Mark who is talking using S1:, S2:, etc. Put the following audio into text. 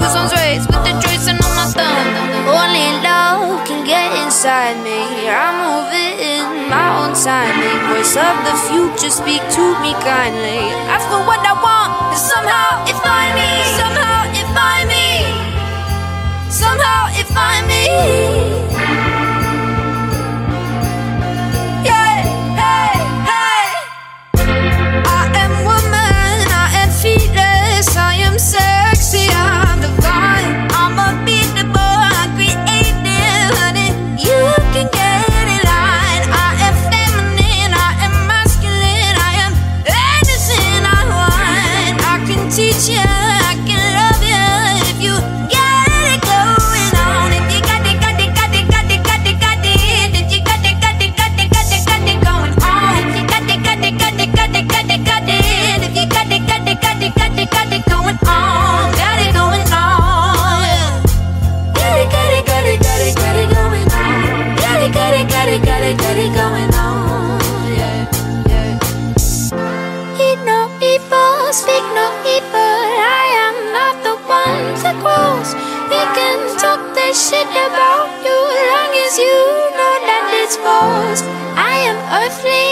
S1: with on
S2: rays, with the tracing on my thumb. Only love can get inside me. I'm moving in my own timing. Voice of the future, speak to me kindly. Ask for what I want, and somehow it's find me. got it, got it going You know that it's false. I am earthly